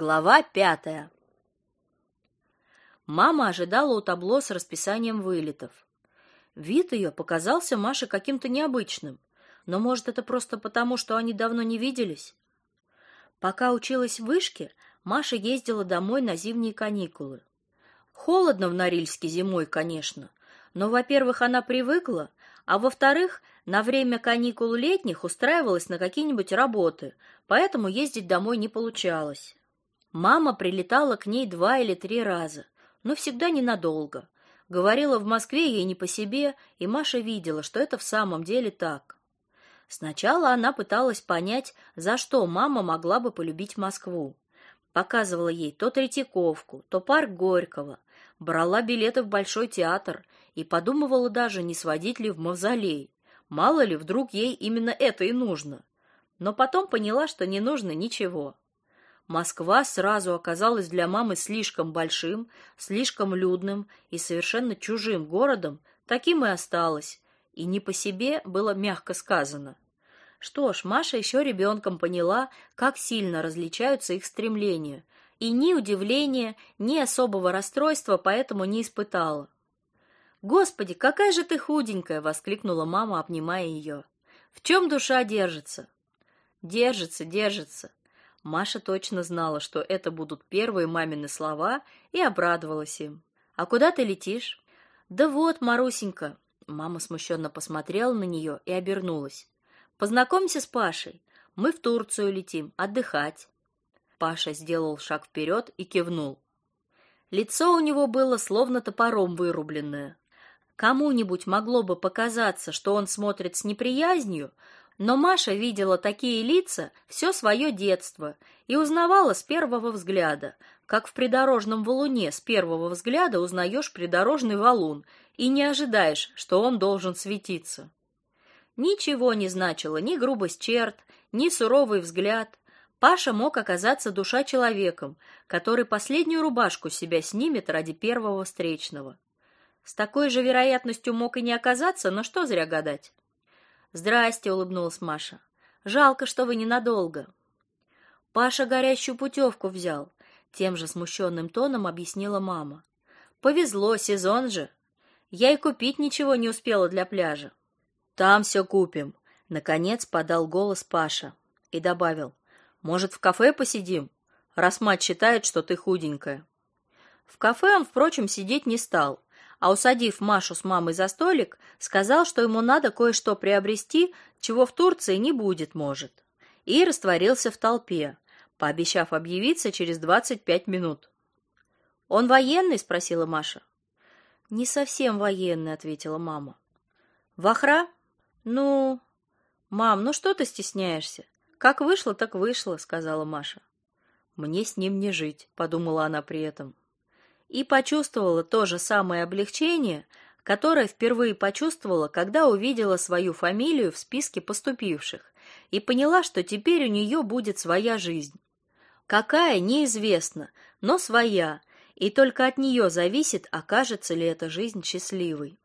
Глава пятая. Мама ожидала у табло с расписанием вылетов. Вид ее показался Маше каким-то необычным, но, может, это просто потому, что они давно не виделись? Пока училась в вышке, Маша ездила домой на зимние каникулы. Холодно в Норильске зимой, конечно, но, во-первых, она привыкла, а во-вторых, на время каникул летних устраивалась на какие-нибудь работы, поэтому ездить домой не получалось. Мама прилетала к ней два или три раза, но всегда ненадолго. Говорила в Москве ей не по себе, и Маша видела, что это в самом деле так. Сначала она пыталась понять, за что мама могла бы полюбить Москву. Показывала ей то Третьяковку, то парк Горького, брала билеты в Большой театр и подумывала даже, не сводить ли в мавзолей. Мало ли, вдруг ей именно это и нужно. Но потом поняла, что не нужно ничего. Москва сразу оказалась для мамы слишком большим, слишком людным и совершенно чужим городом, таким и осталась, и не по себе было мягко сказано. Что ж, Маша еще ребенком поняла, как сильно различаются их стремления, и ни удивления, ни особого расстройства поэтому не испытала. «Господи, какая же ты худенькая!» — воскликнула мама, обнимая ее. «В чем душа держится?» «Держится, держится. Маша точно знала, что это будут первые мамины слова, и обрадовалась им. «А куда ты летишь?» «Да вот, Марусенька!» Мама смущенно посмотрела на нее и обернулась. «Познакомься с Пашей. Мы в Турцию летим, отдыхать». Паша сделал шаг вперед и кивнул. Лицо у него было словно топором вырубленное. Кому-нибудь могло бы показаться, что он смотрит с неприязнью, но Маша видела такие лица все свое детство и узнавала с первого взгляда, как в придорожном валуне с первого взгляда узнаешь придорожный валун и не ожидаешь, что он должен светиться. Ничего не значило ни грубость черт, ни суровый взгляд. Паша мог оказаться душа человеком, который последнюю рубашку себя снимет ради первого встречного. С такой же вероятностью мог и не оказаться, но что зря гадать. «Здрасте», — улыбнулась Маша. «Жалко, что вы ненадолго». Паша горящую путевку взял, тем же смущенным тоном объяснила мама. «Повезло, сезон же. Я и купить ничего не успела для пляжа». «Там все купим», — наконец подал голос Паша и добавил. «Может, в кафе посидим, раз мать считает, что ты худенькая». В кафе он, впрочем, сидеть не стал, а усадив Машу с мамой за столик, сказал, что ему надо кое-что приобрести, чего в Турции не будет, может. И растворился в толпе, пообещав объявиться через двадцать пять минут. Он военный, спросила Маша. Не совсем военный, ответила мама. Вахра? Ну, мам, ну что ты стесняешься? Как вышло, так вышло, сказала Маша. Мне с ним не жить, подумала она при этом и почувствовала то же самое облегчение, которое впервые почувствовала, когда увидела свою фамилию в списке поступивших и поняла, что теперь у нее будет своя жизнь. Какая, неизвестно, но своя, и только от нее зависит, окажется ли эта жизнь счастливой.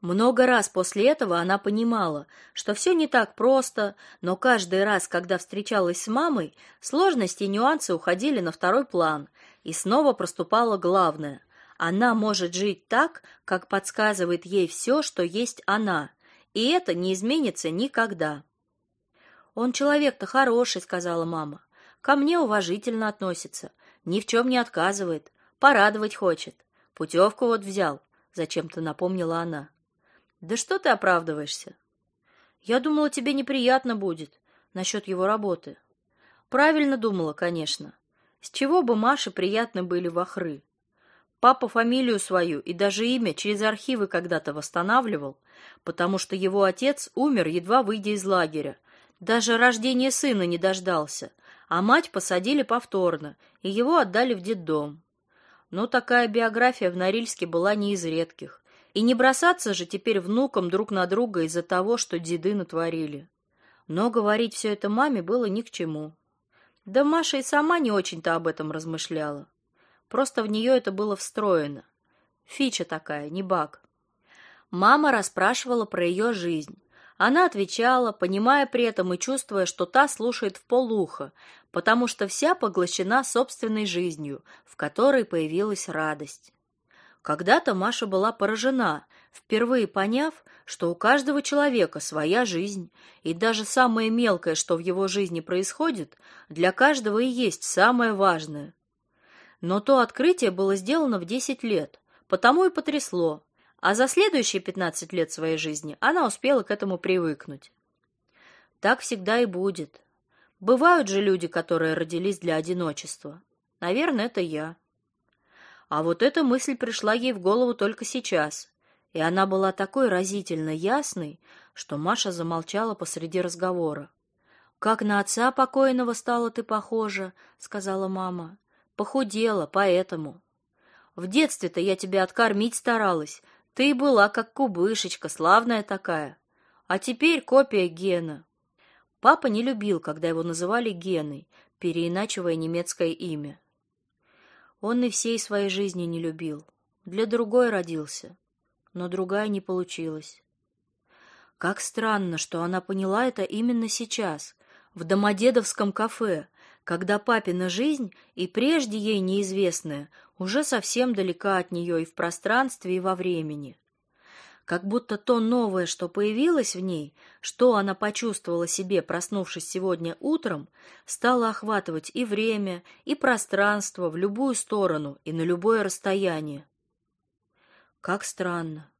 Много раз после этого она понимала, что все не так просто, но каждый раз, когда встречалась с мамой, сложности и нюансы уходили на второй план, и снова проступало главное. Она может жить так, как подсказывает ей все, что есть она, и это не изменится никогда. Он человек-то хороший, сказала мама. Ко мне уважительно относится, ни в чем не отказывает, порадовать хочет. Путевку вот взял, зачем-то напомнила она. Да что ты оправдываешься? Я думала, тебе неприятно будет насчет его работы. Правильно думала, конечно. С чего бы Маше приятны были вахры? Папа фамилию свою и даже имя через архивы когда-то восстанавливал, потому что его отец умер, едва выйдя из лагеря. Даже рождения сына не дождался, а мать посадили повторно, и его отдали в детдом. Но такая биография в Норильске была не из редких. И не бросаться же теперь внукам друг на друга из-за того, что деды натворили. Но говорить все это маме было ни к чему. Да Маша и сама не очень-то об этом размышляла. Просто в нее это было встроено. Фича такая, не баг. Мама расспрашивала про ее жизнь. Она отвечала, понимая при этом и чувствуя, что та слушает в полуха, потому что вся поглощена собственной жизнью, в которой появилась радость. Когда-то Маша была поражена, впервые поняв, что у каждого человека своя жизнь, и даже самое мелкое, что в его жизни происходит, для каждого и есть самое важное. Но то открытие было сделано в 10 лет, потому и потрясло, а за следующие 15 лет своей жизни она успела к этому привыкнуть. Так всегда и будет. Бывают же люди, которые родились для одиночества. Наверное, это я. А вот эта мысль пришла ей в голову только сейчас, и она была такой разительно ясной, что Маша замолчала посреди разговора. «Как на отца покойного стала ты похожа», — сказала мама. «Похудела, поэтому». «В детстве-то я тебя откормить старалась, ты была как кубышечка, славная такая. А теперь копия Гена. Папа не любил, когда его называли Геной, переиначивая немецкое имя. Он и всей своей жизни не любил. Для другой родился, но другая не получилась. Как странно, что она поняла это именно сейчас, в Домодедовском кафе, когда папина жизнь, и прежде ей неизвестная, уже совсем далека от нее и в пространстве, и во времени. Как будто то новое, что появилось в ней, что она почувствовала себе, проснувшись сегодня утром, стало охватывать и время, и пространство в любую сторону и на любое расстояние. Как странно.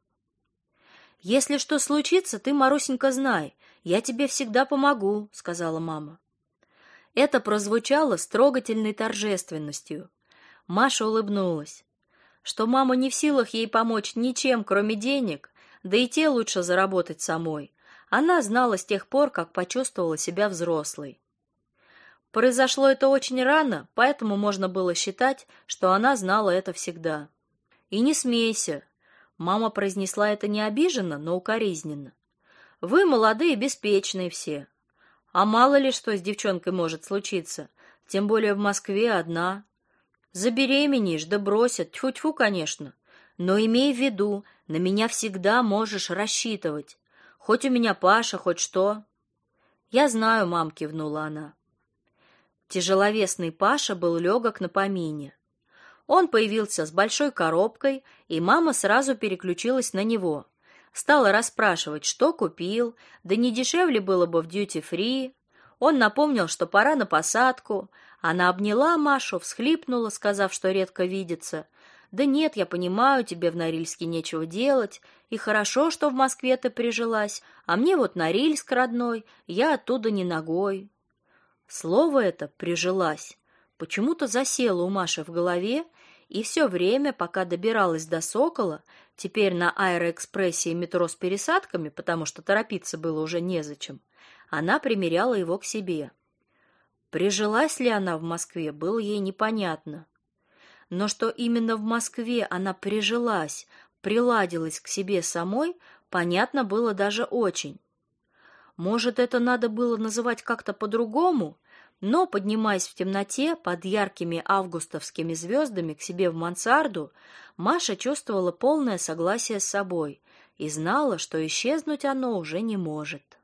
Если что случится, ты, Марусенька, знай, я тебе всегда помогу, сказала мама. Это прозвучало с трогательной торжественностью. Маша улыбнулась. Что мама не в силах ей помочь ничем, кроме денег, да и те лучше заработать самой. Она знала с тех пор, как почувствовала себя взрослой. Произошло это очень рано, поэтому можно было считать, что она знала это всегда. И не смейся. Мама произнесла это не обиженно, но укоризненно. Вы молодые беспечные все. А мало ли что с девчонкой может случиться, тем более в Москве одна. Забеременеешь, да бросят, тьфу-тьфу, конечно. Но имей в виду, на меня всегда можешь рассчитывать. Хоть у меня Паша, хоть что. Я знаю, мам, кивнула она. Тяжеловесный Паша был легок на помине. Он появился с большой коробкой, и мама сразу переключилась на него. Стала расспрашивать, что купил, да не дешевле было бы в дьюти-фри. Он напомнил, что пора на посадку, она обняла Машу, всхлипнула, сказав, что редко видится. Да нет, я понимаю, тебе в Норильске нечего делать, и хорошо, что в Москве ты прижилась, а мне вот Норильск родной, я оттуда не ногой. Слово это прижилась почему-то засело у Маши в голове, и все время, пока добиралась до Сокола, теперь на аэроэкспрессе и метро с пересадками, потому что торопиться было уже незачем, она примеряла его к себе. Прижилась ли она в Москве, было ей непонятно. Но что именно в Москве она прижилась, приладилась к себе самой, понятно было даже очень. Может, это надо было называть как-то по-другому, но, поднимаясь в темноте под яркими августовскими звездами к себе в мансарду, Маша чувствовала полное согласие с собой и знала, что исчезнуть оно уже не может.